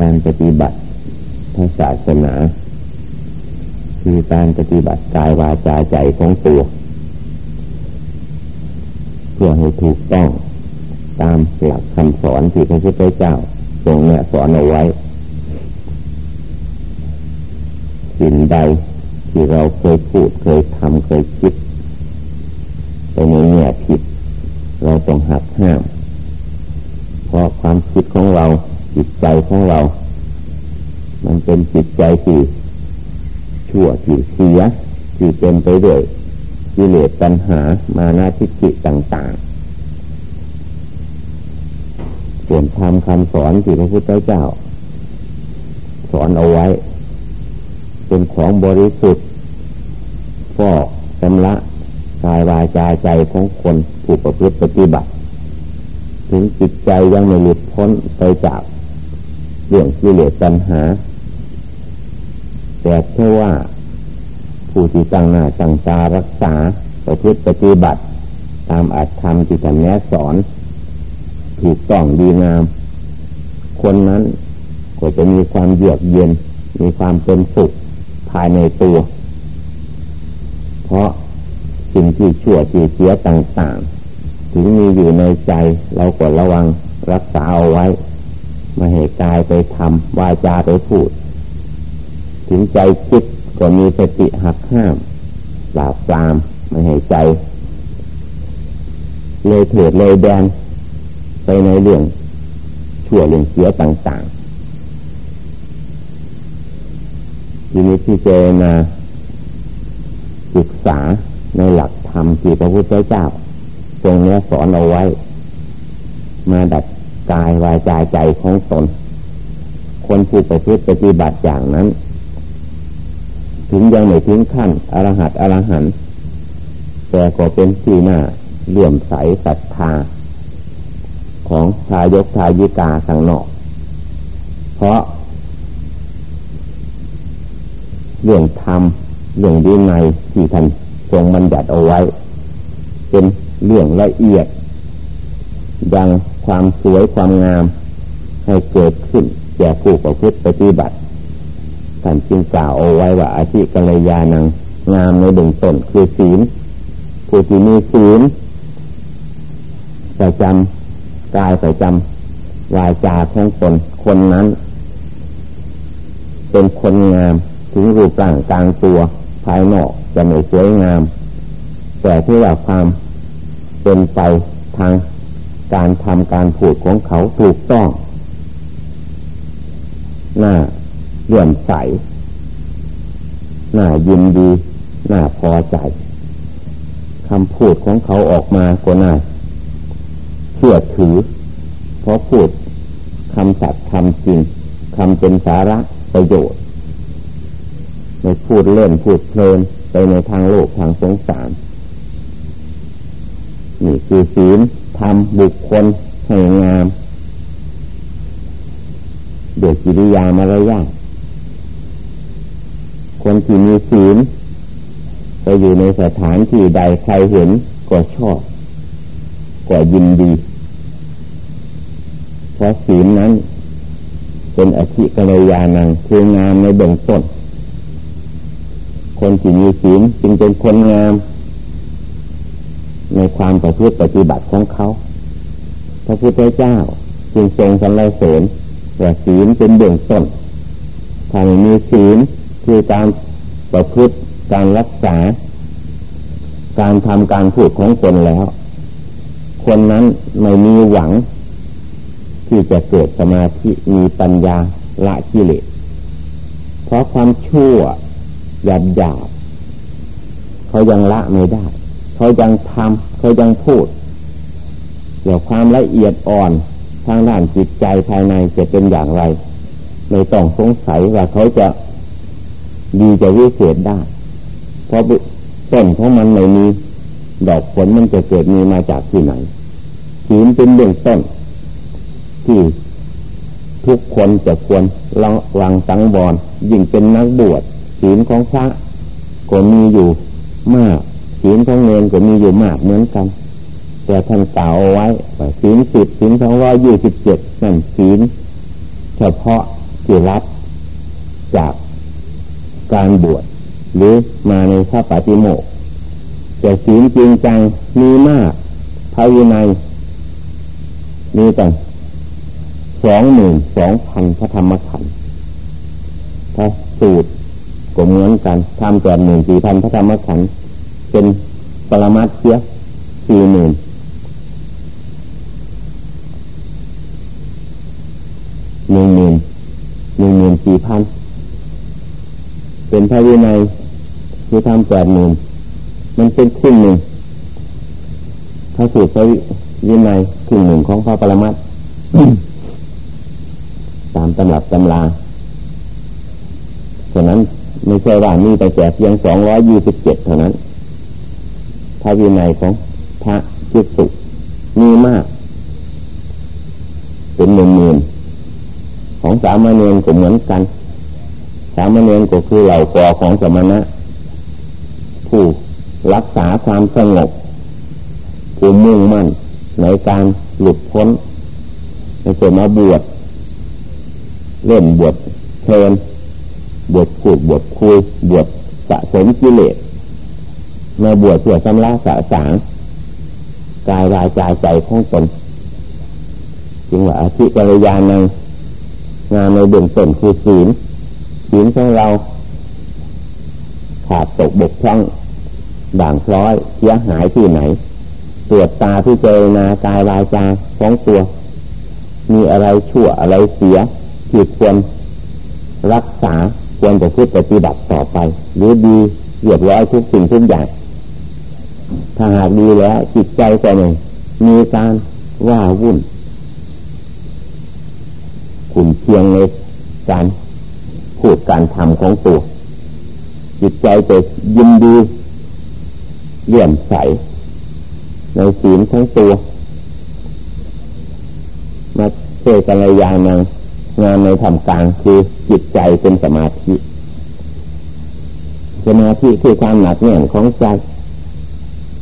การปฏิบัติพระศาสนา คือการปฏิบัติกายวาจาใจของตัว เพื่อให้ถูกต้องตามหลักคำสอนที่พระพุทธเจ้าทรงเนี่ยสอนเอาไว้ สิ่งใดที่เราเคยพูดเคยทำเคยคิดไปในแง่ผิด เราต้องหักห้าม เพราะความคิดของเรา จิตใจของเรา มันเป็นจิตใจที่ชั่วที่เสียที่เป็นไปด้วยกิเลสปัญหามานาทิฏฐิต่างๆส่วนธรรมคำสอนที่พระพุทธเจ้า สอนเอาไว้ เป็นของบริสุทธิ์ก็ชำระกายวาจาใจของคนผู้ประพฤติปฏิบัติ ถึงจิตใจยังไม่หลุดพ้นไปจาก เรื่องกิเลสปัญหา แต่แค่ว่า ผู้ที่ตั้งหน้าตั้งตารักษาประพฤติปฏิบัติ ตามอัตธรรมที่ท่านแนะสอน ถูกต้องดีงาม คนนั้นก็จะมีความเยือกเย็น มีความเป็นสุขภายในตัว เพราะสิ่งที่ชั่วที่เสียต่าง ๆ ถึงมีอยู่ในใจเราก็ระวังรักษาเอาไว้ มาให้กายไปทำวาจาไปพูด ถึงใจคิดก็มีสติหักห้ามปราบปรามไม่ให้ใจ เลยเถิดเลยแดนไปในเรื่องชั่วเรื่องเสียต่างๆทีนี้ที่เจนาศึกษาในหลักธรรมที่พระพุทธเจ้าทรงเนี้ยสอนเอาไว้ มาดัด กายวายใจใจของตนคนผู้ประพฤติปฏิบัติอย่างนั้น ถึงยังไม่ถึงขั้นอรหัตอรหันแต่ก็เป็นที่หน้าเลื่อมใสศรัทธา ของทายกทายิกาสังนอก เพราะ เรื่องธรรมเรื่องดีในที่ท่านทรงบัญญัติเอาไว้ เป็นเรื่องละเอียด ยังความสวยความงาม ให้เกิดขึ้นแก่ผู้ประพฤติปฏิบัติท่านจึงกล่าวเอาไว้ว่าอาชีกัลยาณังงามในเบื้องต้นคือศีลผู้ที่มีศีลประจำกายประจำวาจาของตนคนนั้น เป็นคนงามถึงรูปร่างกลางตัวภายนอกจะไม่สวยงาม แต่ที่ว่าความเป็นไปทาง การทำการพูดของเขาถูกต้องหน้าเลื่อมใสหน้ายินดีหน้าพอใจคำพูดของเขาออกมาก็น่าเชื่อถือ เพราะพูดคำสัตย์คำจริงคำเป็นสาระประโยชน์ไม่พูดเล่นพูดเพลินไปในทางโลกทางสงสาร นี่คือศีล ทำบุคคลให้งามเดี๋ยกิริยามารยาทคนที่มีศีลไปอยู่ในสถานที่ใดใครเห็นก็ชอบก็ยินดีเพราะศีลนั้น เป็นอธิกรยานังคืองามในเบื้องต้น คนที่มีศีลจึงเป็นคนงาม ในความประพฤติปฏิบัติของเขา พระพุทธเจ้าจึงทรงสรรเสริญว่าศีลเป็นเบื้องต้นถ้าไม่มีศีลคือการประพฤติการรักษา การทำการพูดของตนแล้ว คนนั้นไม่มีหวัง ที่จะเกิดสมาธิมีปัญญาละกิเลสเพราะความชั่วหยาบหยาบเขายังละไม่ได้ เขายังทำเขายังพูดเกี่ยวความละเอียดอ่อนทางด้านจิตใจภายในจะเป็นอย่างไรไม่ต้องสงสัยว่าเขาจะดีจะวิเศษได้ เพราะต้นของมันไม่มีดอกผลมันจะเกิดมีมาจากที่ไหนศีลเป็นเบื้องต้น ที่ทุกคนจะควรระวังสังวรยิ่งเป็นนักบวชศีลของพระก็มีอยู่มาก ศีลของเนนก็มีอยู่มากเหมือนกัน แต่ท่านกล่าวเอาไว้ศีลสิบศีลสองร้อยยี่สิบเจ็ดนั่นศีลเฉพาะที่รับจากการบวชหรือมาในพระปฏิโมกแต่ศีลจริงจังมีมากภายในมีแต่สองหมื่นสองพันพระธรรมขันธ์พระสูตรก็เหมือนกันทำแปดหมื่นสี่พันพระธรรมขันธ์ เป็นปรมัตเสียสี่หมื่นหนึ่งหมื่นหนึ่งหมื่นสี่พันเป็นพระวินัยที่ทำแปดหมื่นมันเป็นครึ่งหนึ่งพระสูตรพระวินัยครึ่งหนึ่งของพระปรมัตตามตำรับตำราฉะนั้นไม่ใช่ว่ามีแต่แจกเพียงสองร้อยยี่สิบเจ็ดเท่านั้น พระวินัยของพระจิตสุมีมาก เป็นหนึ่งหมื่นของสามเณรก็เหมือนกัน สามเณรก็คือเหล่ากอของสมณะ ผู้รักษาความสงบผู้มุ่งมั่นในการหลุดพ้นในส่วนมาบวชเล่นบวชเทนบวชขูดบวชคุยบวชสะสมกิเลส มาบวชเพื่อชำระสะสางกายวายใจใจของตนจึงว่าอธิกรยาในงานในเบื้องต้นคือศีลศีลของเรา ขาดตกบกพร่องด่างพร้อยเสียหายที่ไหน ตรวจตาที่เจนากายวายจาของตัว มีอะไรชั่วอะไรเสียที่ควรรักษาควรจะพูดปฏิบัติต่อไป หรือดีเรียบร้อยทุกสิ่งทุกอย่าง ถ้าหากดีแล้ว จิตใจก็หนึ่งมีการว่าวุ่นขุนเพียงในการพูดการทำของตัว จิตใจจะยินดีเลี่ยมใส ในศีลของตัวมาเชื่อกันระยานังงานในธรรมกลางคือจิตใจเป็นสมาธิสมาธิคือความหนักแน่นของใจ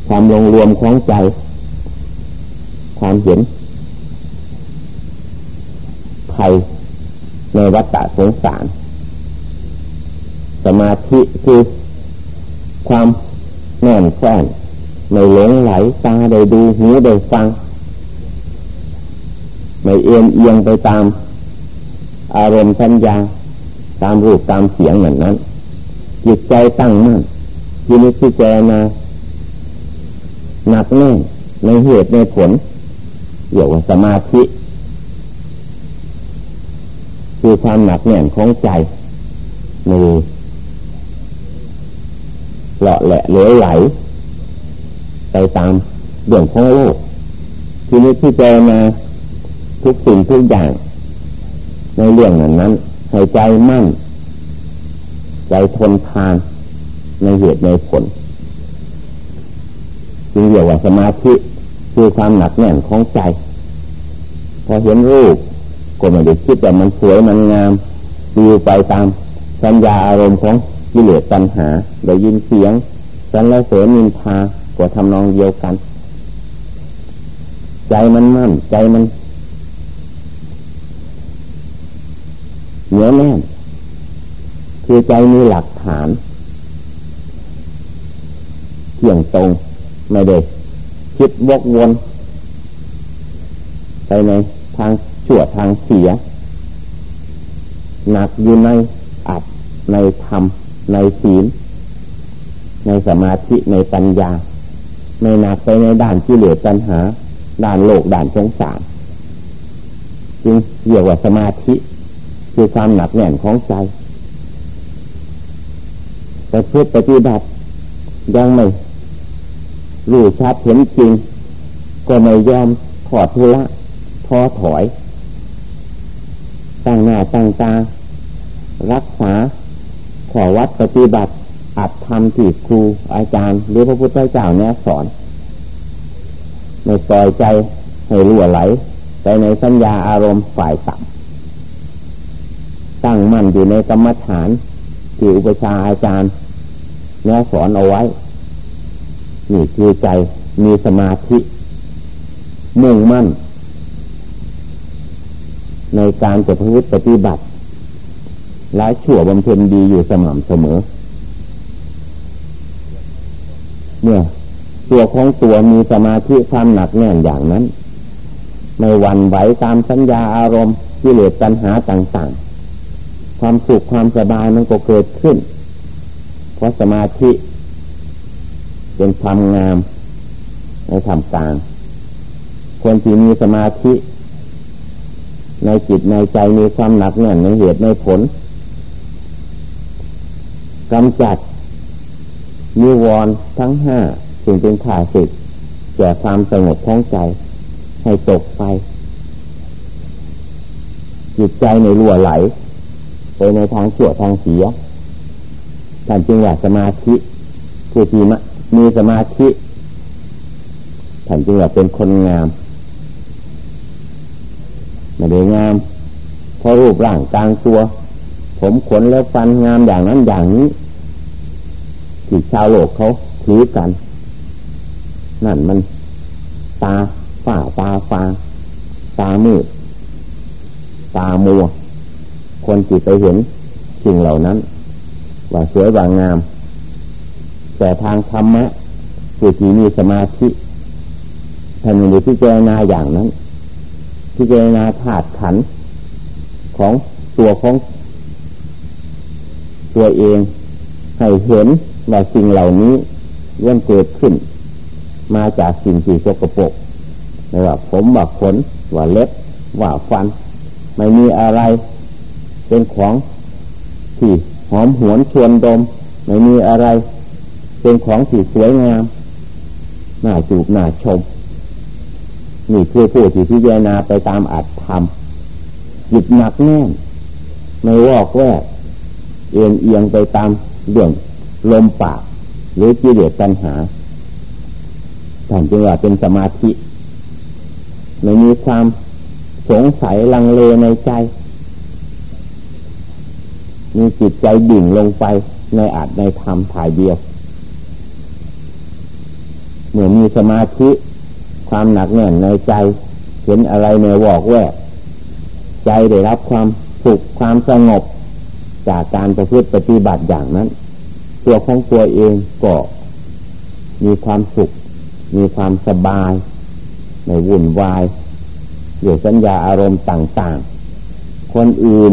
ความลงรวมของใจ ความเห็นภัยในวัฏฏสงสาร สมาธิคือความแน่นแฟ้นไม่หลงไหลตาได้ดูหูได้ฟัง ไม่เอียงเอียงไปตาม อารมณ์สัญญาตามรูปตามเสียงเหมือนนั้นจิตใจตั้งมั่นยินิพิจารณา หนักแน่นในเหตุในผลเรียกว่าสมาธิ คือความหนักแน่นของใจมีเลาะแหละเหลวไหล ไปตามเรื่องของโลกทีนี้ที่เจอมาทุกสิ่งทุกอย่าง ในเรื่องนั้นนั้นให้ใจมั่น ใจทนทานในเหตุในผล จึงเรียกว่าสมาธิคือความหนักแน่นของใจ พอเห็นรูปก็ไม่ได้คิดว่ามันสวยมันงามดูไปตามสัญญาอารมณ์ของกิเลสตัณหาได้ยินเสียงสันและเสนินทาก็ทำนองเดียวกัน ใจมันมั่น ใจมันเหนียวแน่นคือใจมีหลักฐานเที่ยงตรง ไม่ได้คิดวกวนไปในทางชั่วทางเสีย หนักอยู่ในอัดในธรรม ในศีล ในสมาธิในปัญญาในหนักไปในด้านที่เหลือปัญหา ด้านโลกด้านสงสารจึงเรียกว่าสมาธิ คือความหนักแน่นของใจแต่เพื่อปฏิบัติยังไม่ รู้ชัดเห็นจริง ก็ไม่ยอมถอดทุละท้อถอย ตั้งหน้าตั้งตา รักษาขอวัดปฏิบัติอัดทำที่ครูอาจารย์ หรือพระพุทธเจ้าเนี่ยสอนไม่ปล่อยใจให้รั่วไหลไปในสัญญาอารมณ์ฝ่ายต่ำตั้งมั่นอยู่ในกรรมฐานที่อุปชาอาจารย์แนะสอนเอาไว้ นี่คือใจมีสมาธิมุ่งมั่น ในการจะพูดปฏิบัติละชั่วบำเพ็ญดีอยู่สม่ำเสมอ เนี่ย ตัวของตัวมีสมาธิความหนักแน่นอย่างนั้น ไม่หวั่นไหวตามสัญญาอารมณ์กิเลสปัญหาต่างๆ ความสุขความสบายมันก็เกิดขึ้น เพราะสมาธิ เป็นความงามในธรรมกลาง คนที่มีสมาธิ ในจิตในใจมีความหนักแน่นในเหตุในผลกำจัดมีวรทั้งห้าสิ่งเป็นขาสิทธิ์แก่ความสงบท้องใจ ให้ตกไป จิตใจในรั่วไหล ไปในทางชั่วทางเสียท่านจึงว่าสมาธิผู้ที่มี มีสมาธิท่านจึงว่าเป็นคนงามไม่ได้งามเพราะรูปร่างกลางตัว ผมขนแล้วฟันงามอย่างนั้นอย่างนี้ที่ชาวโลกเขาถือกัน นั่นมันตาฝ้าตาฟาตามืดตามัว คนจิตไปเห็นสิ่งเหล่านั้น ว่าสวยว่างาม แต่ทางธรรมะผู้ที่มีสมาธิท่านมีพิจารณาอย่างนั้นพิจารณาธาตุขันของตัวของ ตัวเองให้เห็นว่าสิ่งเหล่านี้ย่อมเกิดขึ้น มาจากสิ่งที่สกปรกไม่ว่าผมว่าขนว่าเล็บว่าฟัน ไม่มีอะไร เป็นของที่หอมหวนชวนดม ไม่มีอะไร เป็นของที่สวยงามน่าจูบน่าชม นี่คือผู้ที่พิจารณาไปตามอัตธรรมหยุดหนักแน่นไม่วอกแวกเอียงเอียงไปตามเรื่องลมปาก หรือกิเลสปัญหาท่านจึงว่าเป็นสมาธิไม่มีความสงสัยลังเลในใจ มีจิตใจดิ่งลงไปในอาจในธรรมถ่ายเดียว เมื่อมีสมาธิความหนักแน่นในใจ เห็นอะไรในวอกแวกใจได้รับความสุขความสงบ จากการประพฤติปฏิบัติอย่างนั้น ตัวของตัวเองก็มีความสุข มีความสบาย ในวุ่นวายเกี่ยสัญญาอารมณ์ต่างๆ คนอื่น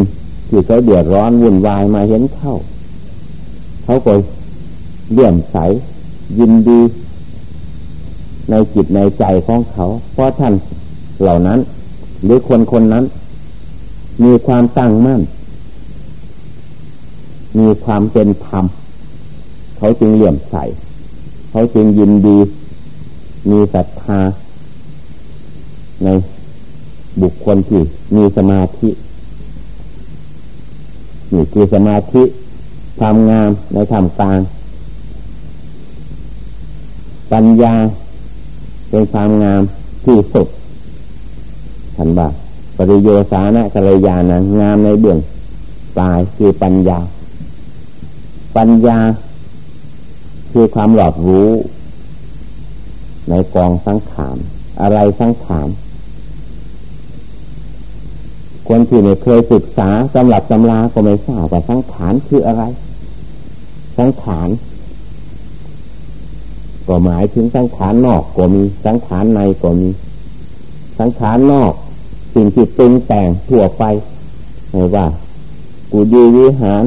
ที่เขาเดือดร้อนวุ่นวายมาเห็นเข้า เขาก็เลื่อมใสยินดี ในจิตในใจของเขา เพราะท่านเหล่านั้น หรือคนคนนั้น มีความตั้งมั่น มีความเป็นธรรม เขาจึงเหลี่ยมใส เขาจึงยินดี มีศรัทธา ในบุคคลที่มีสมาธินี่คือสมาธิความงามในธรรมกลางปัญญา เป็นความงามที่สุดท่านว่าปริโยสานะกัลยาณะงามในเบื้องปลายคือปัญญา ปัญญา คือความหลอดรู้ ในกองสังขารอะไรสังขารคนที่ไม่เคยศึกษาสำหรับตำราก็ไม่ทราบว่าสังขารคืออะไร สังขาร ก็หมายถึงสังขารนอกก็มีสังขารในก็มี สังขารนอก สิ่งที่ปรุงแต่งทั่วไปไม่ว่ากูดีวิหาร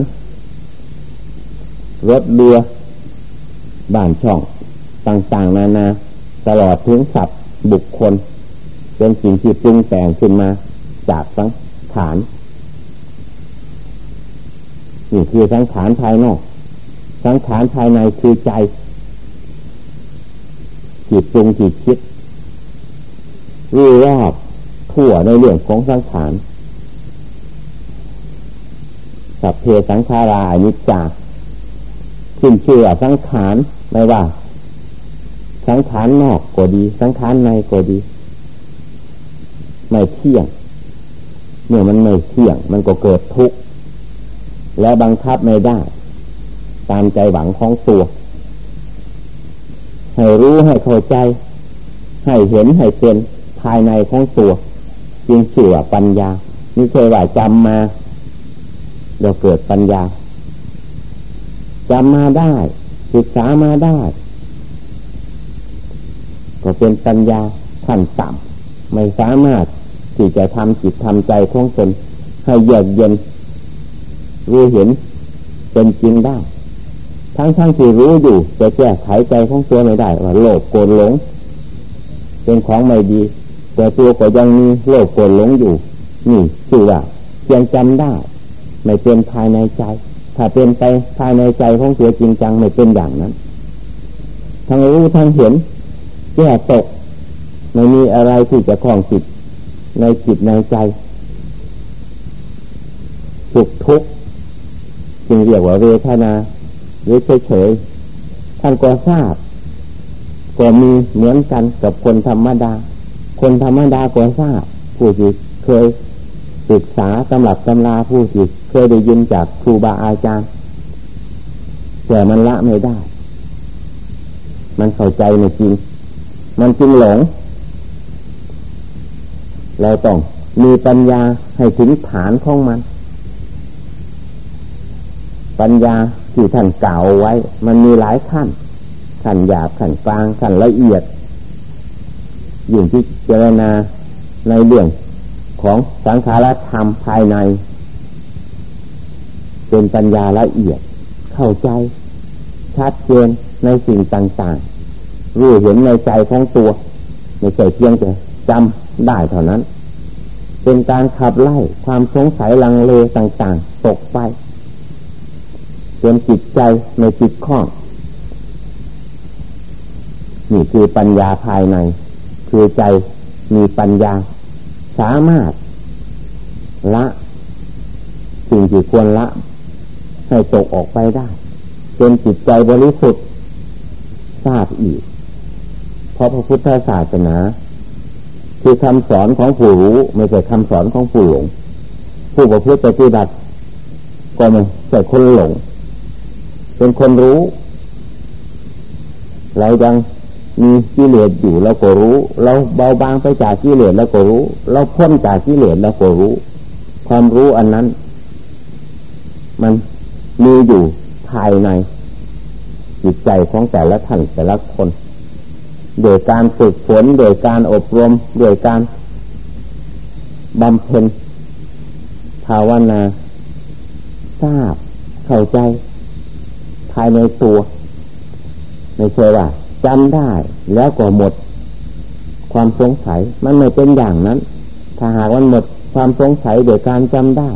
รถเรือบ้านช่องต่างๆ นานาตลอดถึงสัตว์บุคคล เป็นสิ่งที่ปรุงแต่งขึ้นมา จากสังขารนี่คือสังขารภายนอก สังขารภายในคือใจ จิตปรุงจิตคิดรู้รอบทั่วในเรื่องของสังขารสัพเพสังขารานิจจาขึ้นเชื่อสังขารไม่ว่า สังขารนอกก็ดี สังขารในก็ดี ไม่เที่ยง เมื่อมันไม่เที่ยง มันก็เกิดทุกข์และบังคับไม่ได้ ตามใจหวังของตัว ให้รู้ให้เข้าใจ ให้เห็นให้เป็นภายในของตัวจึงเชื่อปัญญานี่เคยว่าจำมาเดี๋ยวเกิดปัญญาจำมาได้ ศึกษามาได้ ก็เป็นปัญญาขั้นต่ำไม่สามารถที่จะทำจิตทำใจของตนให้เยือกเย็นรู้เห็นเป็นจริงได้ ทั้งทั้งที่รู้อยู่จะแก้ไขใจของตัวไม่ได้ว่าโลภโกรธหลง เป็นของไม่ดี แต่ตัวก็ยังมีโลภโกรธหลงอยู่ นี่คือว่าเพียงจำได้ ไม่เป็นภายในใจ ถ้าเป็นไปภายในใจของตัวจริงจังไม่เป็นอย่างนั้น ทั้งรู้ทั้งเห็นแก้ตกไม่มีอะไรที่จะคล้องจิตในจิตในใจสุขทุกข์จึงเรียกว่าเวทนา หรือเฉยๆท่านก็ทราบก็มีเหมือนกันกับคนธรรมดา คนธรรมดาก็ทราบผู้ที่เคยศึกษาตำรับตำราผู้ที่เคยได้ยินจากครูบาอาจารย์แต่มันละไม่ได้ มันเข้าใจไม่จริง มันจึงหลง เราต้องมีปัญญาให้ถึงฐานของมัน ปัญญาที่ท่านกล่าวไว้ มันมีหลายขั้น ขั้นหยาบขั้นกลางขั้นละเอียดยิ่งที่เจรณาในเรื่องของสังขารธรรมภายใน เป็นปัญญาละเอียด เข้าใจ ชัดเจนในสิ่งต่างๆ รู้เห็นในใจของตัวไม่ใช่เพียงแต่จำได้เท่านั้น เป็นการขับไล่ความสงสัยลังเลต่างๆ ตกไป จนจิตใจในจิตข้อง นี่คือปัญญาภายใน คือใจมีปัญญา สามารถ ละสิ่งที่ควรละ ให้ตกออกไปได้จนจิตใจบริสุทธิ์ทราบอีก เพราะพระพุทธศาสนา คือคำสอนของผู้รู้ไม่ใช่คำสอนของผู้หลง ผู้ประพฤติปฏิบัติก็ไม่ใช่คนหลง เป็นคนรู้ เรายังมีกิเลสอยู่เราก็รู้ เราเบาบางไปจากกิเลสเราก็รู้ เราพ้นจากกิเลสเราก็รู้ ความรู้อันนั้น มันมีอยู่ภายใน จิตใจของแต่ละท่านแต่ละคน โดยการฝึกฝนโดยการอบรมโดยการบำเพ็ญภาวนาทราบเข้าใจ ภายในตัว ไม่ใช่ว่าจำได้แล้วก็หมด ความสงสัยมันไม่เป็นอย่างนั้น ถ้าหากมันหมดความสงสัยโดยการจำได้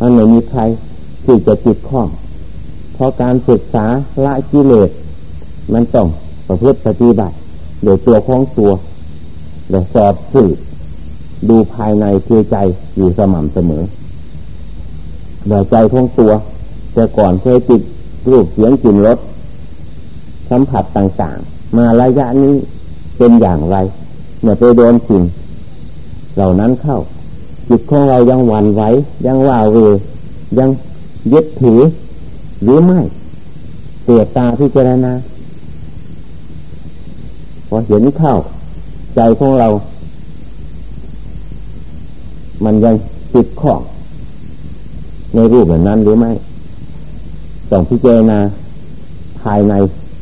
มันไม่มีใครที่จะจิตข้องเพราะการศึกษาละกิเลสมันต้องประพฤติปฏิบัติโดยตัวของตัวโดยสอบสืบดูภายในคือใจอยู่สม่ำเสมอโดยใจของตัว แต่ก่อนเคยติดรูปเสียงกลิ่นรสสัมผัสต่างๆ มาระยะนี้เป็นอย่างไร เมื่อไปโดนสิ่งเหล่านั้นเข้า จิตของเรายังหวั่นไหวยังว่าเวยังยึดถือ หรือไม่เสียตาพิจารณาพอเห็นเข้า ใจของเรา มันยังติดข้องในรูปแบบนั้นหรือไม่ ต้องพิจารณาภายใน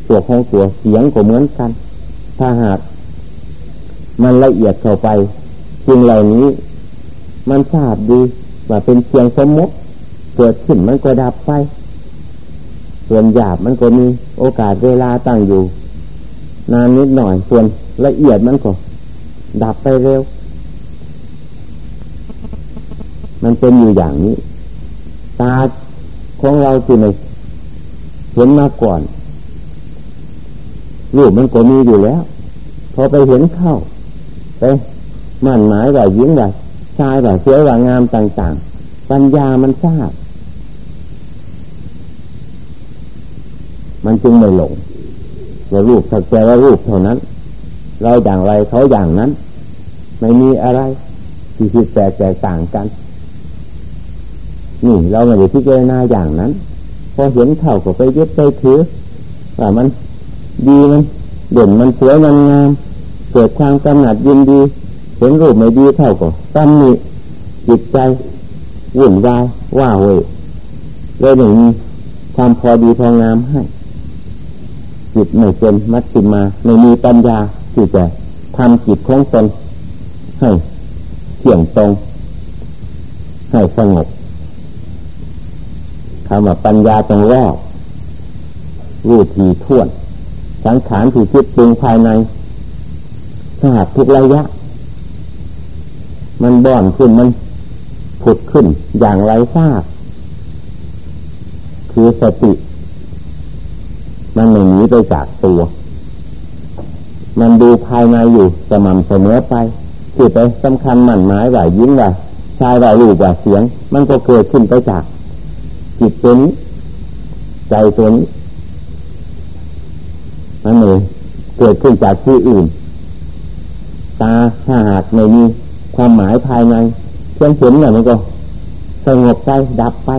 ตัวของตัวเสียงก็เหมือนกัน ถ้าหากมันละเอียดเข้าไปสิ่งเหล่านี้มันทราบดีว่าเป็นเพียงสมมติเกิดขึ้นมันก็ดับไป ส่วนหยาบมันก็มีโอกาสเวลาตั้งอยู่ นานนิดหน่อยส่วนละเอียดมันก็ ดับไปเร็ว มันเป็นอยู่อย่างนี้ ตาของเราคือใน เห็นมาก่อนรูปมันก็มีอยู่แล้ว พอไปเห็นเข้าไปมั่นหมายว่ายิงว่าชายว่าเสวยว่างามต่างๆ ปัญญามันทราบ มันจึงไม่หลงว่ารูปสักแต่ว่ารูปเท่านั้น เราอย่างไรเขาอย่างนั้น ไม่มีอะไรที่ผิดแปลกแตกต่างกัน นี่เราไม่ได้พิจารณาอย่างนั้น พอเห็นเข้าก็ไปยึดไปถือว่ามันดีมันเด่นมันสวยมันงามเกิดความกำหนัดยินดี เห็นรูปไม่ดีเท่าก็ตำหนิจิตใจวุ่นวายว่าเว้ยเลยหนึ่งความพอดีพองามให้จิตไม่เป็นมัตติมาไม่มีปัญญาที่จะทำจิตของตนให้เที่ยงตรงให้สงบ คำว่าปัญญาตรงรอบรู้ทีท่วน สังขารที่คิดปรุงภายในทราบทุกระยะ มันบ่อนขึ้นมันผุดขึ้นอย่างไรทราบ คือสติ มันไม่หนีไปจากตัว มันดูภายในอยู่สม่ำเสมอไปที่ไปสำคัญมั่นหมายว่ายิ้มว่าชายว่ารูปว่าเสียง มันก็เกิดขึ้นไปจาก จิตเป็นใจเป็นนั่นเองเกิดขึ้นจากที่อื่น ตาถ้าหากไม่มีความหมายภายในเพียงเห็นเนี่ยมันก็สงบไปดับไป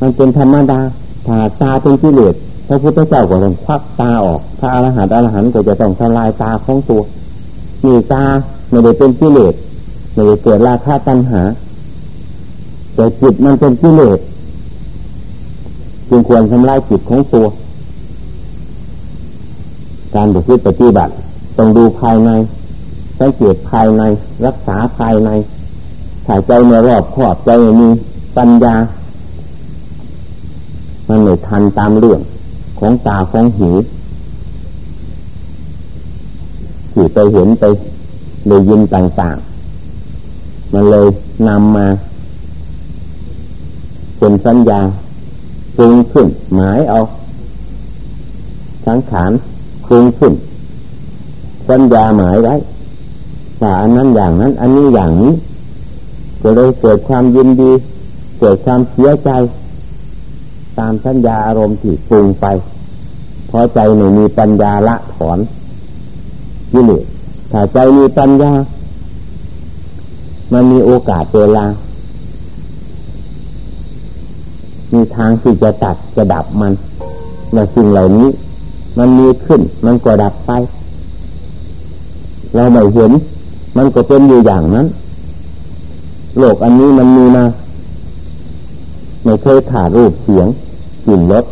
มันเป็นธรรมดาถ้าตาเป็นกิเลสพระพุทธเจ้าก็ต้องควักตาออกพระอรหันต์อรหันต์ก็จะต้องทำลายตาของตัวมีตาไม่ได้เป็นกิเลสไม่ได้เกิดราคะตัณหา แต่จิตมันเป็นกิเลสจึงควรทำลายจิตของตัว การปฏิบัติปฏิบัติต้องดูภายในสังเกตภายในรักษาภายในถ่ายใจในรอบขอบใจมีปัญญา มันไม่ทันตามเรื่องของตาของหูที่ไปเห็นไปได้ยินต่างๆ มันเลยนำมา เป็นสัญญาปรุงขึ้น หมายเอาสังขารปรุงขึ้น สัญญาหมายไว้ว่าอันนั้นอย่างนั้น อันนี้อย่างนี้ก็เลยเกิดความยินดี เกิดความเสียใจ ตามสัญญาอารมณ์ที่ปรุงไปพอใจไม่มีปัญญาละถอนกิเลสถ้าใจมีปัญญา มันมีโอกาสเวลา มีทางที่จะตัดจะดับมันและสิ่งเหล่านี้ มันมีขึ้น มันก็ดับไป เราไม่เห็น มันก็เป็นอยู่อย่างนั้น โลกอันนี้มันมีมาไม่เคยขาดรูปเสียงกลิ่นรส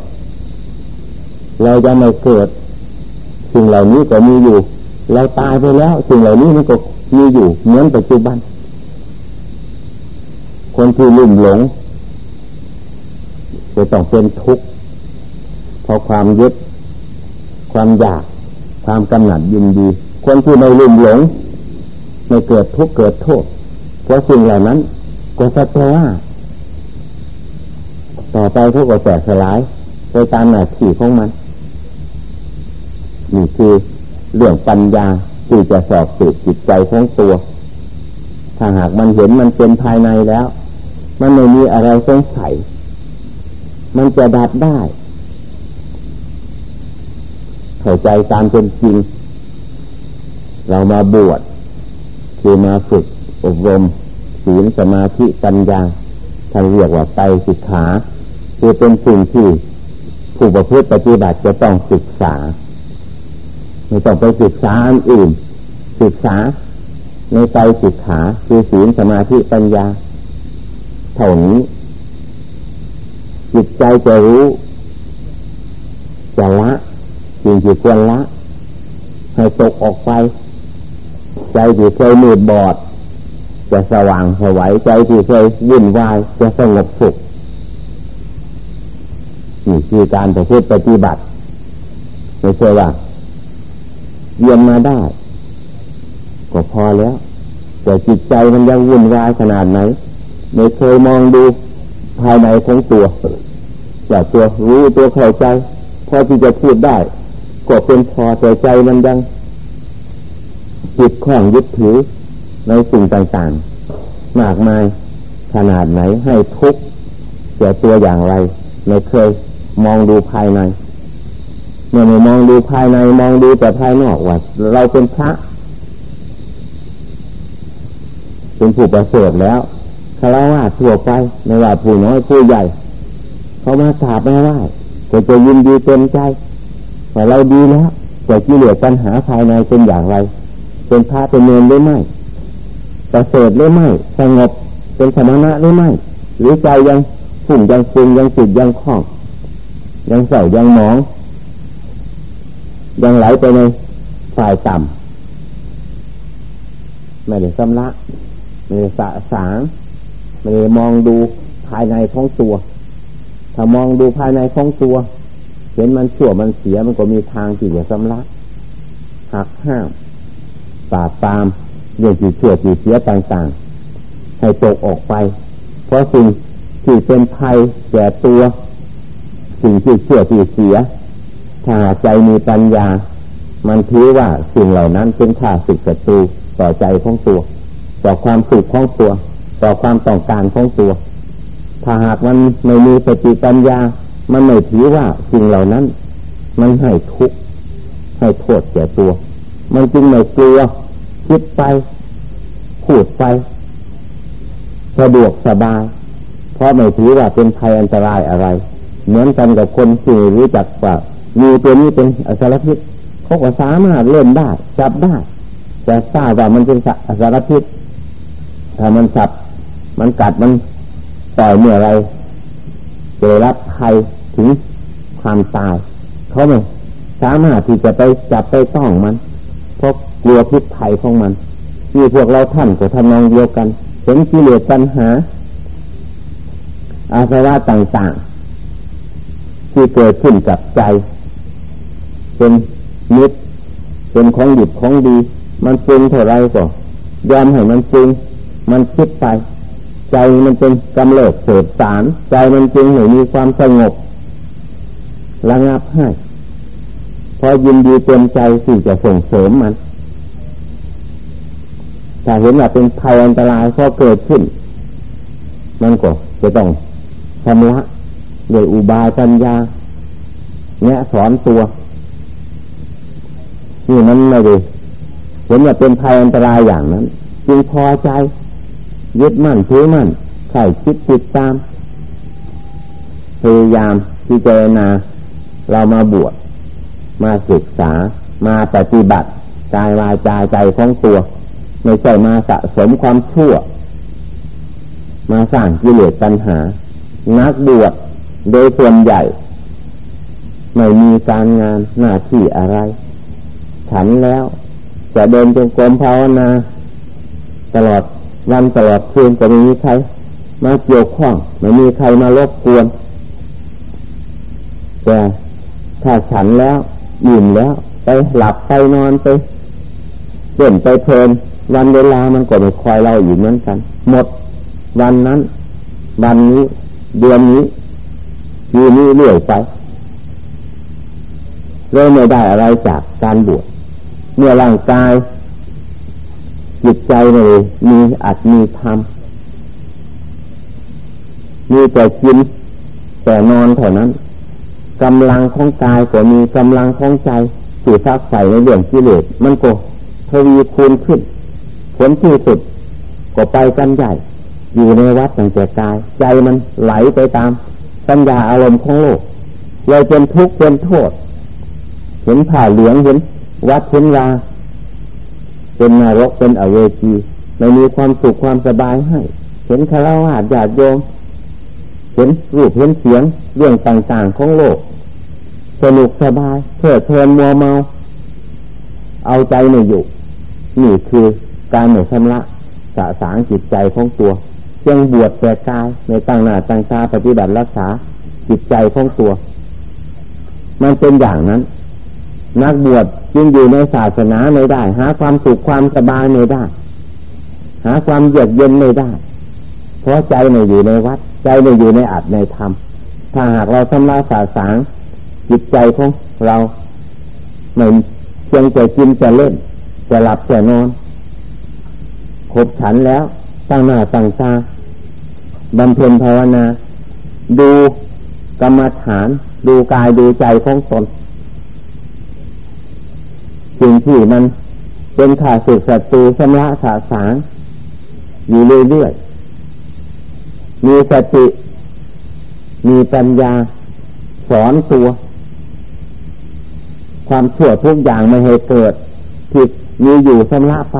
เราจะไม่เกิด สิ่งเหล่านี้ก็มีอยู่ เราตายไปแล้ว สิ่งเหล่านี้มันก็มีอยู่เหมือนปัจจุบัน คนที่ลุ่มหลง จะต้องเป็นทุกข์เพราะความยึด ความอยาก ความกำหนัดยินดี คนที่ไม่ลุ่มหลงไม่เกิดทุกข์เกิดโทษเพราะสิ่งเหล่านั้นก็สักว่าต่อไปเขาก็แตกสลายไปตามหน้าที่ของมันนี่คือเรื่องปัญญาที่จะสอบสืบจิตใจของตัว ถ้าหากมันเห็นมันเป็นภายในแล้ว มันไม่มีอะไรสงสัย มันจะดับได้ เข้าใจตามเป็นจริง เรามาบวชคือมาฝึกอบรมศีลสมาธิปัญญาท่านเรียกว่าไตสิกขาคือเป็นสิ่งที่ผู้ประพฤติปฏิบัติจะต้องศึกษา ไม่ต้องไปศึกษาอันอื่น ศึกษาในใจศึกษาคือศีลสมาธิปัญญาเท่านี้ จิตใจจะรู้จะละสิ่งที่ควรละ ให้ตกออกไป ใจที่เคยมืดบอด จะสว่างสวัยใจที่เคยวุ่นวายจะสงบสุขนี่คือการประพฤติปฏิบัติไม่ใช่ว่าเยียนมาได้ ก็พอแล้ว แต่จิตใจมันยังวุ่นวายขนาดไหน ไม่เคยมองดู ภายในของตัวอยากตัวรู้ตัวเข้าใจพอที่จะพูดได้ ก็เป็นพอแต่ใจมันยังจิตข้องยึดถือในสิ่งต่างๆ มากมายขนาดไหนให้ทุกข์เสียตัวอย่างไร ไม่เคยมองดูภายในเมื่อไม่มองดูภายในมองดูแต่ภายนอกว่าเราเป็นพระ เป็นผู้ประเสริฐแล้ว คารวะทั่วไปไม่ว่าผู้น้อยผู้ใหญ่ เขามากราบมาไหว้ก็จะยินดีเต็มใจว่าเราดีแล้วแต่กิเลสปัญหาภายในเป็นอย่างไร เป็นพระเป็นเนรหรือไม่ประเสริฐหรือไม่สงบเป็นสมณะหรือไม่ หรือใจยังฝุ่งยังฟุ้งยังจิตยังคล้องยังเศร้ายังหมอง ยังไหลไปในฝ่ายต่ำไม่ได้สำลักไม่ได้สะสาง ม่ได้มองดูภายในของตัว ถ้ามองดูภายในของตัว เห็นมันชั่วมันเสียมันก็มีทางที่จะสำลักหักห้ามปราบตามเรื่องที่ชั่วที่เสียต่างๆ ให้ตกออกไป เพราะสิ่งที่เป็นภัยแก่ตัว สิ่งที่ชั่วที่เสีย ถ้าใจมีปัญญา มันถือว่าสิ่งเหล่านั้นเป็นข้าศึกศัตรูต่อใจของตัว ต่อความสุขของตัว ต่อความต้องการของตัว ถ้าหากมันไม่มีสติปัญญา มันไม่ถือว่าสิ่งเหล่านั้น มันให้ทุกข์ให้โทษแก่ตัว มันจึงไม่กลัวคิดไปพูดไปสะดวกสบาย เพราะไม่ถือว่าเป็นภัยอันตรายอะไร เหมือนกันกับคนที่รู้จักว่ามีตัวนี้เป็นอสารพิษเขาก็สามารถเล่นได้จับได้ แต่ทราบว่ามันเป็นอสารพิษถ้ามันสับ มันกัดมันต่อยเมื่อไรจะรับภัยถึงความตาย เขาไม่สามารถที่จะไปจับไปต้องมัน เพราะกลัวพิษภัยของมันมีพวกเราท่านก็ทำนองเดียวกันเห็นกิเลสปัญหา อาสวะต่างๆ ที่เกิดขึ้นกับใจ เป็นมิตรเป็นของดีของดี มันปรุงเท่าไรก็ยอมให้มันปรุงมันคิดไป ใจมันเป็นกำเริบเสดสาร ใจมันจึงไม่มีความสงบระงับให้พอยินดีเต็มใจที่จะส่งเสริมมันถ้าเห็นว่าเป็นภัยอันตรายพอเกิดขึ้น มันก็จะต้องชำระด้วยอุบายปัญญาเนี่ยสอนตัวนี่มันไม่ดีเห็นว่าเป็นภัยอันตรายอย่างนั้น จึงพอใจ ยึดมั่นถือมั่นใส่คิดติดตาม พยายามพิจารณาเรามาบวชมาศึกษามาปฏิบัติกายวาจาใจของตัวไม่ใช่มาสะสมความชั่ว มาสร้างกิเลสปัญหา นักบวชโดยส่วนใหญ่ ไม่มีการงานหน้าที่อะไร ฉันแล้ว จะเดินจงกรมภาวนา ตลอด วันตลอดคืนจะไม่มีใครมาเกี่ยวข้องไม่มีใครมารบกวน แต่ถ้าฉันแล้วอิ่มแล้วไปหลับไปนอนไปเล่นไปเพลิน วันเวลามันก็ไม่คอยเราอยู่เหมือนกัน หมดวันนั้น วันนี้เดือนนี้ปีนี้เรื่อยไปเริ่มไม่ได้อะไรจากการบวชเมื่อร่างกาย จิตใจเลยมีอัดมีทำมีแต่กินแต่นอนเท่านั้นกำลังของกายก็มีกำลังของใจสื่อซักใส่ในเรื่องกิเลสมันก็ทวีคูณขึ้น ผลที่สุดก็ไปกันใหญ่ อยู่ในวัดตั้งแต่กาย ใจมันไหลไปตามสัญญาอารมณ์ของโลกเลยเป็นทุกข์เป็นโทษ เห็นผ่าเหลืองเห็นวัดเห็นวา เป็นนรกเป็นอเวจีไม่มีความสุขความสบายให้ เห็นคารวะญาติโยม เห็นรูปเห็นเสียงเรื่องต่างๆของโลก สนุกสบายเพลิดเพลินมัวเมา เอาใจไม่อยู่ นี่คือการเหนื่อยชำระสะสางจิตใจของตัวยังบวชแต่กายในตั้งหน้าตั้งตาปฏิบัติรักษาจิตใจของตัว มันเป็นอย่างนั้น นักบวชจึงอยู่ในศาสนาไม่ได้ หาความสุขความสบายไม่ได้ หาความเยือกเย็นไม่ได้ เพราะใจไม่อยู่ในวัด ใจไม่อยู่ในอัตในธรรม ถ้าหากเราทำลายสาสางจิตใจของเราไม่เพียงแต่กินจะเล่น จะหลับจะนอนขบฉันแล้วตั้งหน้าตั้งตาบำเพ็ญภาวนา ดูกรรมฐาน ดูกายดูใจของตน สิ่งที่มันเป็นขาศึกศัตรูชำระสาสางอยู่เรื่อยๆมีสติ มีปัญญา สอนตัว ความชั่วทุกอย่างไม่ให้เกิดผิดมีอยู่ชำระไป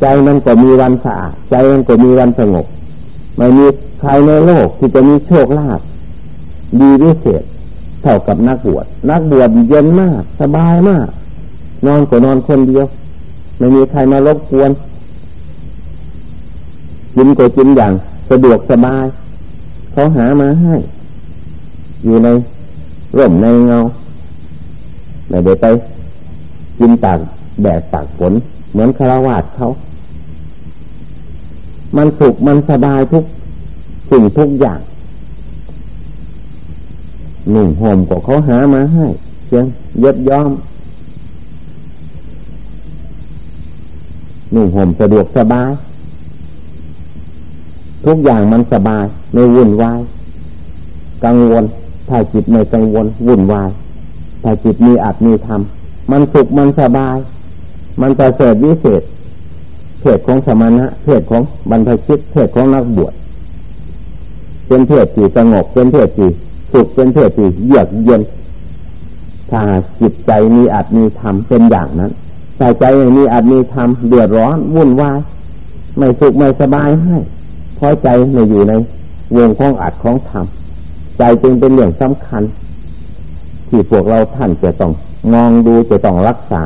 ใจมันก็มีวันสะอาดใจมันก็มีวันสงบไม่มีใครในโลกที่จะมีโชคลาภดีพิเศษเท่ากับนักบวชนักบวชเย็นมาก สบายมาก นอนก็นอนคนเดียว ไม่มีใครมารบกวน กินก็กินอย่างสะดวกสบาย เขาหามาให้ อยู่ในร่มในเงาไม่ได้ไปกินตากแดดตากฝนเหมือนคารวาสเขา มันสุขมันสบายทุกสิ่งทุกอย่างหนุ่มห่มก็เขาหามาให้เพียงเย็บย้อมห นุ่มห่มสะดวกสบาย ทุกอย่างมันสบายไม่วุ่นวาย กังวล ถ้าจิตไม่กังวล วุ่นวาย ถ้าจิตมีอัตมีธรรม มันสุขมันสบาย มันประเสริฐวิเศษเพศของสมณะเพศของบรรพชิตเพศของนักบวชเป็นเพศที่สงบเป็นเพศที่สุขเป็นเพศที่เยือกเย็นถ้าจิตใจมีอัตมีธรรมเป็นอย่างนั้น แต่ใจไม่มีอัตมีธรรมเดือดร้อนวุ่นวาย ไม่สุขไม่สบายให้เพราะใจไม่อยู่ในวงของอัดของธรรมใจจึงเป็นเรื่องสำคัญ ที่พวกเราท่านจะต้องมองดูจะต้องรักษา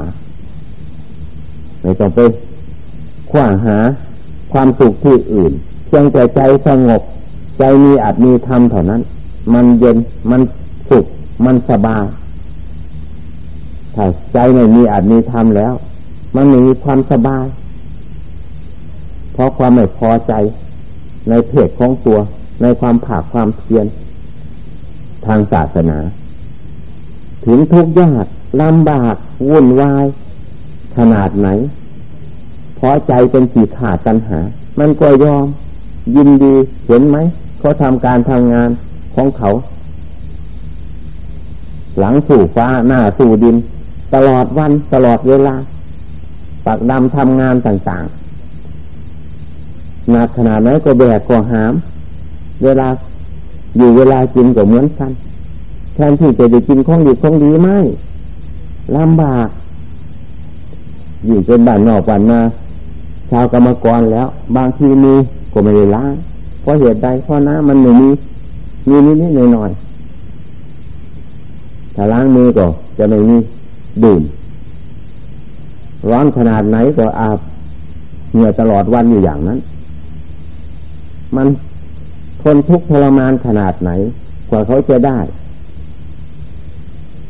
ไม่ต้องไปขว้างหาความสุขที่อื่นเพียงแต่ใจสงบ ใจมีอัตมีธรรมเท่านั้น มันเย็นมันสุขมันสบาย ถ้าใจไม่มีอัตมีธรรมแล้ว มันไม่มีความสบาย เพราะความไม่พอใจในเพศของตัว ในความผากความเพียรทางศาสนา ถึงทุกข์ยากลำบากวุ่นวาย ขนาดไหนเพราะใจเป็นขีดขาดตัณหา มันก็ยอม ยินดีเห็นไหมเขาทำการทำงานของเขา หลังสู่ฟ้าหน้าสู่ดิน ตลอดวันตลอดเวลาปักดำทำงานต่างๆหนักขนาดไหนก็แบกก็หาม เวลาอยู่เวลากินก็เหมือนกันแทนที่จะได้กินของดีของดีไม่ลำบากอยู่เป็นบ้านนอกบ้านนาชาวกรรมกรแล้ว บางทีมีก็ไม่ได้ล้างเพราะเหตุใดเพราะน้ำมันไม่มีมีนิดนิดหน่อยหน่อยถ้าล้างมือก็จะไม่มี ดื่ม ร้อนขนาดไหนก็อาบเหงื่อตลอดวันอยู่อย่างนั้น มันทนทุกข์ทรมานขนาดไหน กว่าเขาจะได้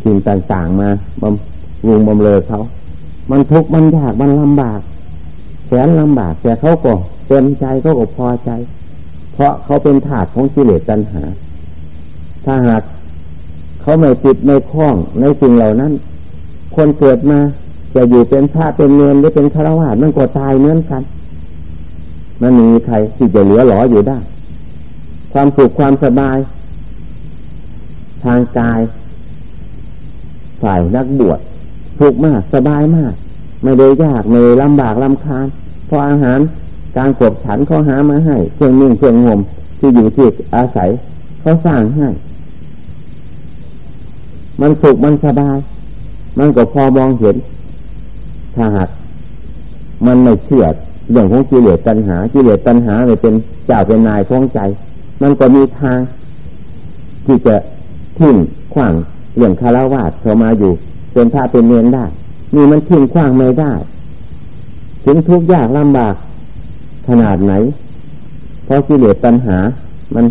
สิ่งต่างๆมาบำรุงบำเรอเขา มันทุกข์มันยากมันลำบากแสนลำบากแต่เขาก็เต็มใจเขาก็พอใจ เพราะเขาเป็นถาดของกิเลสตัณหา ถ้าหากเขาไม่ติดไม่คล้องในสิ่งเหล่านั้น คนเกิดมาจะอยู่เป็นพระเป็นเนรหรือเป็นฆราวาสมันก็ตายเหมือนกัน มันมีใครที่จะเหลือหลออยู่ได้ ความสุขความสบาย ทางกาย ฝ่ายนักบวชถูกมากสบายมาก ไม่ได้ยากไม่ลำบากลำคาญเพราะอาหารการกบฉันเขาหามาให้เครื่องนึ่งเครื่องงมที่อยู่ที่อาศัยเขาสร้างให้ มันสุขมันสบาย มันก็พอมองเห็น ถ้าหากมันไม่เชื่อเรื่องของกิเลสตัณหากิเลสตัณหาเลยเป็นเจ้าเป็นนายของใจ มันก็มีทาง ที่จะทิ้งขว้างเรื่องคารวะเข้ามาอยู่เป็นพระเป็นเนรได้ นี่มันทิ้งขว้างไม่ได้ ถึงทุกข์ยากลำบาก ขนาดไหน เพราะกิเลสตัณหา มัน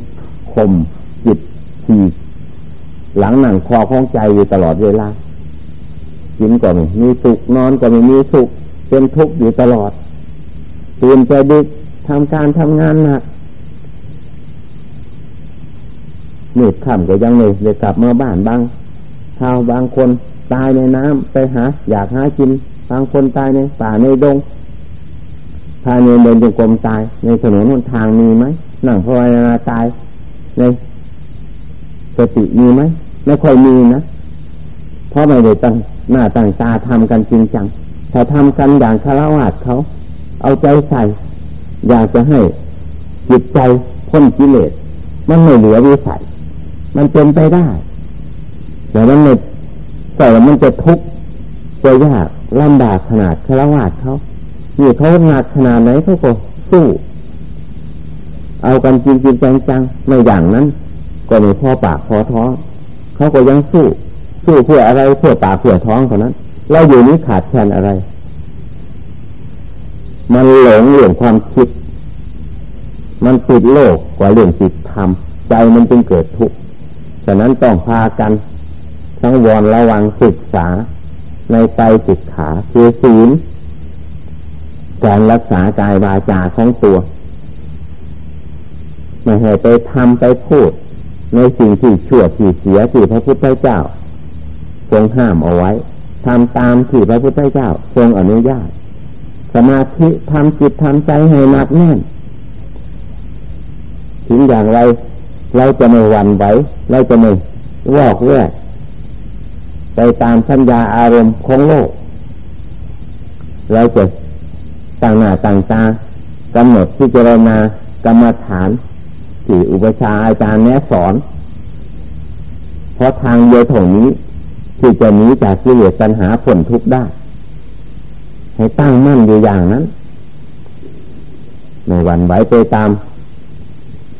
ข่มจิตทีหลังหนังคอของใจอยู่ตลอดเวลา กินก็ไม่มีสุขนอนก็ไม่มีสุข เป็นทุกข์อยู่ตลอดตื่นใจดึกทำการทำงานหนักมืดค่ำก็ยังเลยเลยกลับมาบ้านบางชาวบางคนตายในน้ำไปหา อยากหากิน บางคนตายในป่าในดงพาเนินเดินจงกรมตาย ในถนนหนทางมีไหมนั่งภาวนาตายในสติมีไหมไม่ค่อยมีนะเพราะไม่ได้ตั้ง หน้าตั้งตาทำกันจริงจังถ้าทำกันอย่างคารวะเขา เอาใจใส่ อยากจะให้จิตใจพ้นกิเลส มันไม่เหลือวิสัย มันเป็นไปได้ แต่มันไม่แต่มันจะทุกข์จะยากลำบากขนาดคารวะเขาอยู่เขาหนักขนาดไหนเขาก็สู้เอากันจริงจริงจังๆในอย่างนั้น ก็ไม่พอปากพอท้องเขาก็ยังสู้ สู้เพื่ออะไรเพื่อปากเพื่อท้องเท่านั้น เราอยู่นี้ขาดแคลนอะไร มันหลงเรื่องความคิด มันติดโลกกว่าเรื่องจิตธรรมใจมันจึงเกิดทุกข์ฉะนั้นต้องพากันทั้งวรระวังศึกษาในใจจิตขาคือศีลการรักษากายวาจาของตัวไม่ให้ไปทำไปพูด ในสิ่งที่ชั่วที่เสียที่พระพุทธเจ้า ทรงห้ามเอาไว้ทำตามที่พระพุทธเจ้าทรงอนุญาต สมาธิทำจิตทำใจให้หนักแน่นถึงอย่างไร เราจะไม่หวั่นไหวเราจะไม่วอกแวกไปตามสัญญาอารมณ์ของโลก เราจะต่างหน้าต่างตากำหนดที่เจรณากรรมฐานที่อุปชาอาจารย์แนะสอน เพราะทางเดียวถงนี้ ที่จะหนีจากกิเลสปัญหาผลทุกข์ได้ ให้ตั้งมั่นอยู่อย่างนั้นในวันไหวไปตาม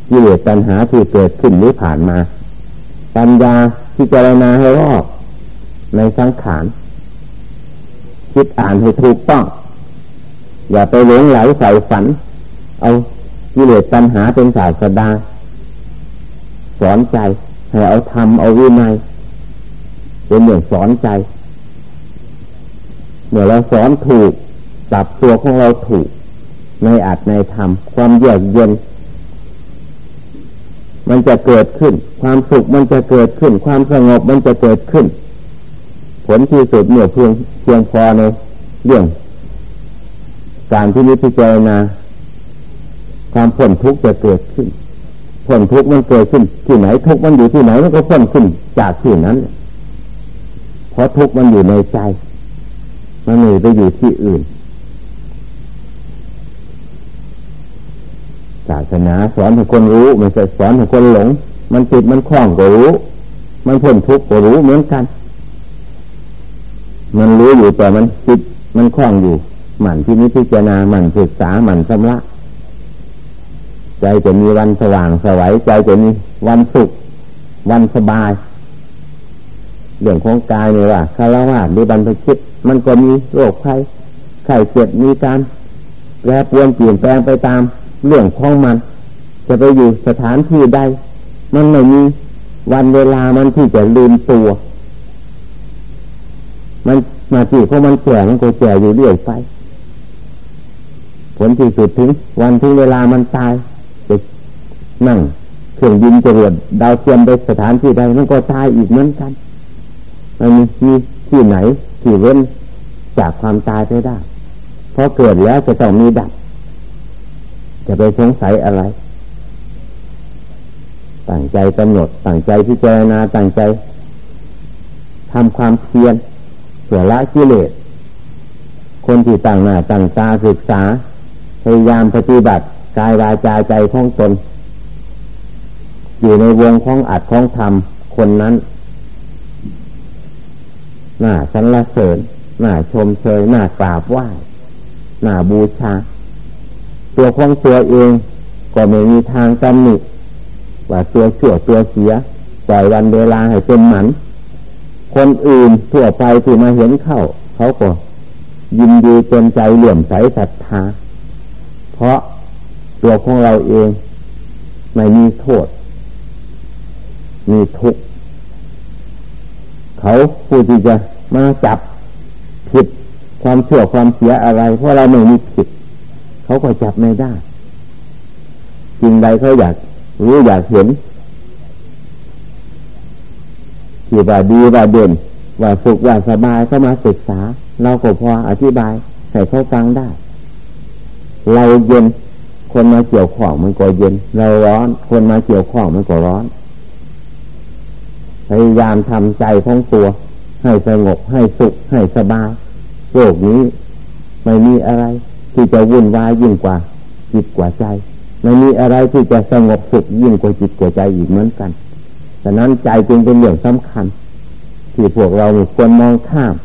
กิเลสปัญหาที่เกิดขึ้นหรือผ่านมา ปัญญาที่เจรณาให้รอบในสังขารคิดอ่านให้ถูกต้อง อย่าไปหลงไหลใส่ฝัน เอากิเลสปัญหาเป็นศาสดาสอนใจให้เอาทำเอาวินัย เป็นอย่างสอนใจ เมื่อเราสอนถูกปรับตัวของเราถูก ในอัดในธรรมความเยือกเย็น มันจะเกิดขึ้น ความสุขมันจะเกิดขึ้น ความสงบมันจะเกิดขึ้น ผลที่สุดเมื่อเพียงเพียงพอในเรื่อง การที่นิพพานาความพ้นทุกข์จะเกิดขึ้นพ้นทุกข์มันเกิดขึ้นที่ไหนทุกข์มันอยู่ที่ไหนมันก็พ้นขึ้นจากที่นั้น เพราะทุกข์มันอยู่ในใจ มันไม่ไปอยู่ที่อื่น ศาสนาสอนให้คนรู้ไม่ใช่สอนให้คนหลง มันติดมันคล้องก็รู้ มันพ้นทุกข์ก็รู้เหมือนกัน มันรู้อยู่แต่มันติดมันคล้องอยู่หมั่นที่นี้พิจารณาหมั่นศึกษาหมั่นสำละใจจะมีวันสว่างสวัยใจจะมีวันสุข วันสบาย เรื่องของกายเนี่ยว่าคารวะหรือบรรพชิต มันก็มีโรคภัยไข้เจ็บมีการแปรปรวนเปลี่ยนแปลงไปตามเรื่องของมัน จะไปอยู่สถานที่ใดมันไม่มีวันเวลามันที่จะลืมตัว มันมาจีเพราะมันแก่มันก็แก่อยู่เรื่อยไป ผลที่สุดถึง วันที่เวลามันตายจะนั่งเครื่องบินจรวดดาวเทียมไปสถานที่ใดมันก็ตายอีกเหมือนกัน มันมีที่ไหนที่เว้นจากความตายไปได้ เพราะเกิดแล้วจะต้องมีดับ จะไปสงสัยอะไร ตั้งใจกำหนด ตั้งใจพิจารณา ตั้งใจทำความเพียรเสื่อละกิเลส คนที่ต่างหน้าต่างตาศึกษา พยายามปฏิบัติกายวาจาใจของตน อยู่ในวงของอัดของธรรมคนนั้น หน้าสรรเสริญหน้าชมเชยหน้ากราบไหว้หน้าบูชา ตัวของตัวเองก็ไม่มีทางตำหนิว่าตัวชั่วตัวเสียปล่อยวันเวลาให้เป็นหมัน คนอื่นทั่วไปที่มาเห็นเข้า เขาก็ยินดีเต็มใจเหลื่อมใสศรัทธา เพราะตัวของเราเองไม่มีโทษ มีทุกข์ เขาผู้ที่จะ มาจับผิดความเชั่วความเสียอะไร เพราะเราไม่มีผิด เขาก็จับไม่ได้จริงใดเขาอยากรู้อยากเห็นที่ว่าดีว่าเด่นว่าสุขว่าสบายเขามาศึกษา เราก็พออธิบายให้เขาฟังได้ เราเย็นคนมาเกี่ยวข้องมันก็เย็น เราร้อนคนมาเกี่ยวข้องมันก็ร้อนพยายามทำใจของตัว ให้สงบให้สุขให้สบายโลกนี้ ไม่มีอะไร ที่จะวุ่นวายยิ่งกว่า จิตกว่าใจไม่มีอะไรที่จะสงบสุขยิ่งกว่าจิตกว่าใจอีกเหมือนกันฉะนั้นใจจึงเป็นเรื่องสำคัญ ที่พวกเราควรมองข้าม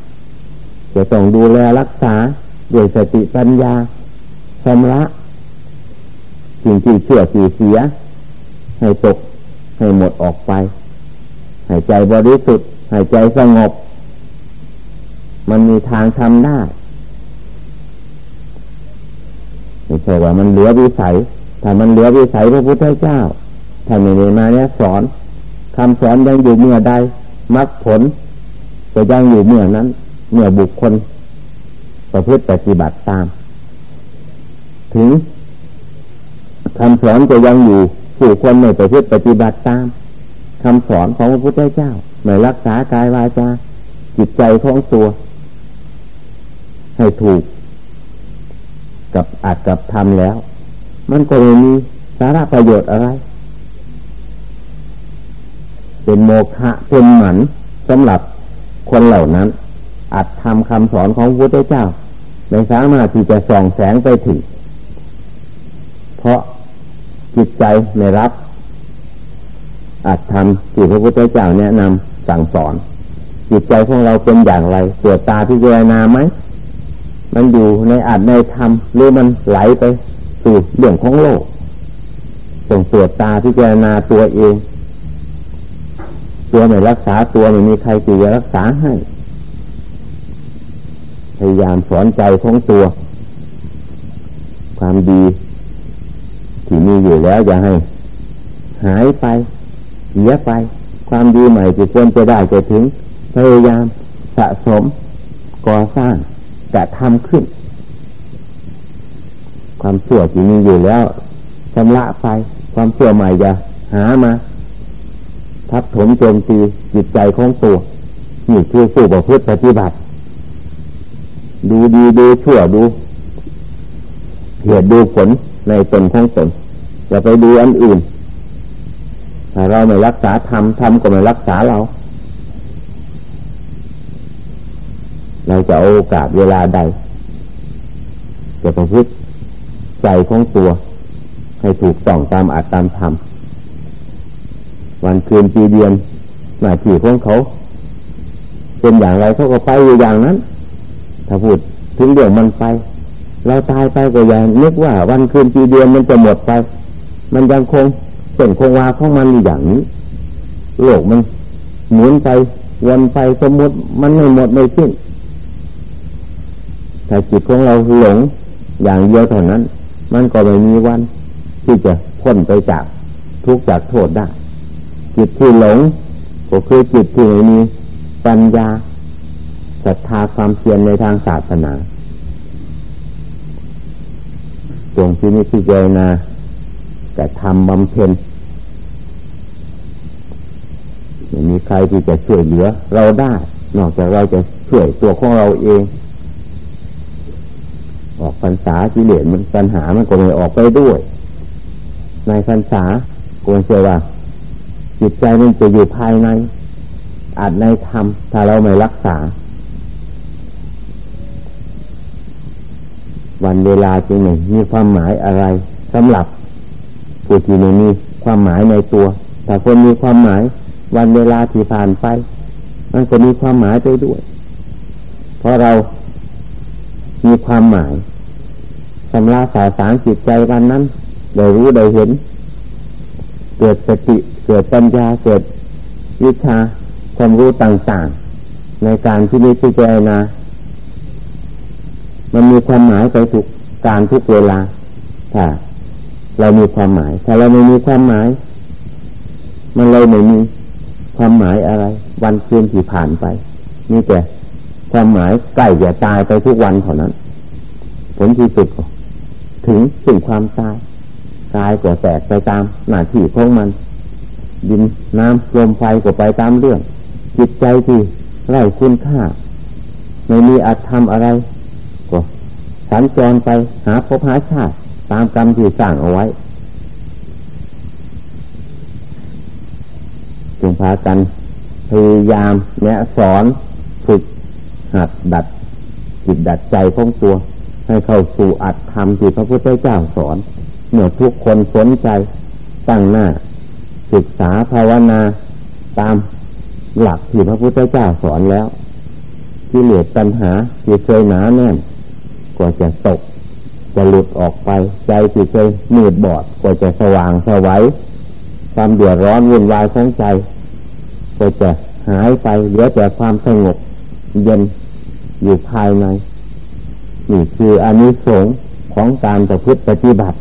จะต้องดูแลรักษาด้วยสติปัญญาชำระสิ่งที่เชื่อที่เสีย ให้ตกให้หมดออกไปหายใจบริสุทธิ์หายใจสงบ มันมีทางทำได้ไม่ใช่ว่ามันเหลือวิสัย ถ้ามันเหลือวิสัยพระพุทธเจ้าท่านในมาเนี่ยสอนคำสอนยังอยู่เมื่อใดมรรคผลจะยังอยู่เมื่อนั้น เมื่อบุคคล ประพฤติปฏิบัติตาม ถึงคำสอนจะยังอยู่ผู้คนไม่ประพฤติปฏิบัติตามคำสอนของพระพุทธเจ้าไม่รักษากายวาจาจิตใจของตัว ให้ถูก กับอาจกับทำแล้ว มันก็ไม่มีสาระประโยชน์อะไร เป็นโมฆะเป็นหมันสำหรับคนเหล่านั้น อาจทำคำสอนของพระพุทธเจ้าไม่สามารถที่จะส่องแสงไปถึง เพราะจิตใจไม่รับ อาจทำที่พระพุทธเจ้าแนะนำสั่งสอน จิตใจของเราเป็นอย่างไรตรวจตาพิจรณาไหม มันอยู่ในอาจในธรรมหรือมันไหลไปสู่เรื่องของโลกส่งตรวจตาพิจารณาตัวเอง ตัวไหนรักษาตัวไม่มีใครที่จะรักษาให้พยายามสอนใจของตัว ความดีที่มีอยู่แล้วอย่าให้ หายไปเสียไป ความดีใหม่ที่ควรจะได้จะถึง พยายามสะสมก่อสร้าง จะทำขึ้น ความชั่วที่มีอยู่แล้วชำระไป ความชั่วใหม่จะหามา ทับถมโจมตีจิตใจของตัวนี่คือผู้ประพฤติปฏิบัติ ดูดีดูชั่วดูเหตุดูผลในตนของตนอย่าไปดูอันอื่นถ้าเราไม่รักษาธรรมธรรมก็ไม่รักษาเรา เราจะโอกาสเวลาใดจะประพฤติใจของตัว ให้ถูกต้องตามอัตตามธรรมวันคืนปีเดือนหน้าที่ของเขา เป็นอย่างไรเขาก็ไปอยู่อย่างนั้น ถ้าพูดถึงเรื่องมันไป เราตายไปก็อย่างนึกว่า วันคืนปีเดือนมันจะหมดไป มันยังคงเส้นคงวาของมันอย่างนี้ โลกมันหมุนไปวนไปสมมติมันไม่หมดไม่สิ้น ถ้าจิตของเราหลงอย่างเดียวเท่านั้น มันก็ไม่มีวัน ที่จะพ้นไปจากทุกจากโทษได้ จิตที่หลง ก็คือจิตที่ไม่มีปัญญาศรัทธาความเพียรในทางศาสนาจงที่นี้ที่เจนาแต่ทำบำเพ็ญไม่มีใครที่จะช่วยเหลือ เราได้ นอกจากเราจะช่วยตัวของเราเอง ออกพรรษาที่เหลือมันปัญหามันก็ไม่ออกไปด้วย ในพรรษาควรเชื่อว่า จิตใจมันจะอยู่ภายในอาจในธรรมถ้าเราไม่รักษา วันเวลาจริงมีความหมายอะไรสำหรับผู้ที่ไม่มีความหมายในตัว แต่คนมีความหมายวันเวลาที่ผ่านไป มันก็มีความหมายไปด้วย เพราะเรามีความหมาย สำราสาสารจิตใจวันนั้นได้รู้ได้เห็น เกิดสติเกิดปัญญาเกิดวิชาความรู้ต่างๆ ในการที่นี้ที่เจนามันมีความหมายไปทุกการทุกเวลาถ้าเรามีความหมาย ถ้าเราไม่มีความหมาย มันเลยไม่มีความหมายอะไร วันคืนที่ผ่านไปนี่แต่ความหมายใกล้จะตายไปทุกวันเท่านั้น ผลที่สุด ถึงสิ่งความตายกายก็แตกไปตามหน้าที่ของมัน ดินน้ำลมไฟก็ไปตามเรื่อง จิตใจที่ไร้คุณค่า ไม่มีอัตธรรมอะไร ก็สัญจรไปหาพบหาชาติตามกรรมที่สร้างเอาไว้จึงพากันพยายามแนะสอนฝึกหัดดัดจิตดัดใจของตัว ให้เข้าสู่อัตธรรมที่พระพุทธเจ้าสอน เมื่อทุกคนสนใจตั้งหน้า ศึกษาภาวนาตามหลักที่พระพุทธเจ้าสอนแล้วที่เหลือปัญหาที่เคยหนาแน่นก็จะตก จะหลุดออกไป ใจที่เคยมืดบอดก็จะสว่างสวัยความเดือดร้อนวุ่นวายของใจ ก็จะหายไปเหลือแต่ความสงบเย็นอยู่ภายใน นี่คืออานิสงส์ของการประพฤติปฏิบัติ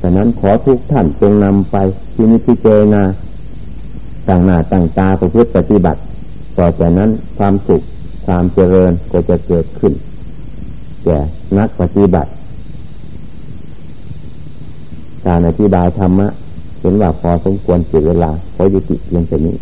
ดังนั้นขอทุกท่านจงนำไปที่นิพพเจนาต่างหน้าต่างตาประพฤติปฏิบัติ ต่อจากนั้นความสุขความเจริญก็จะเกิดขึ้นแก่นักปฏิบัติ การอธิบายธรรมะเห็นว่าพอสมควรเสียเวลาขอยุติเพียงแค่นี้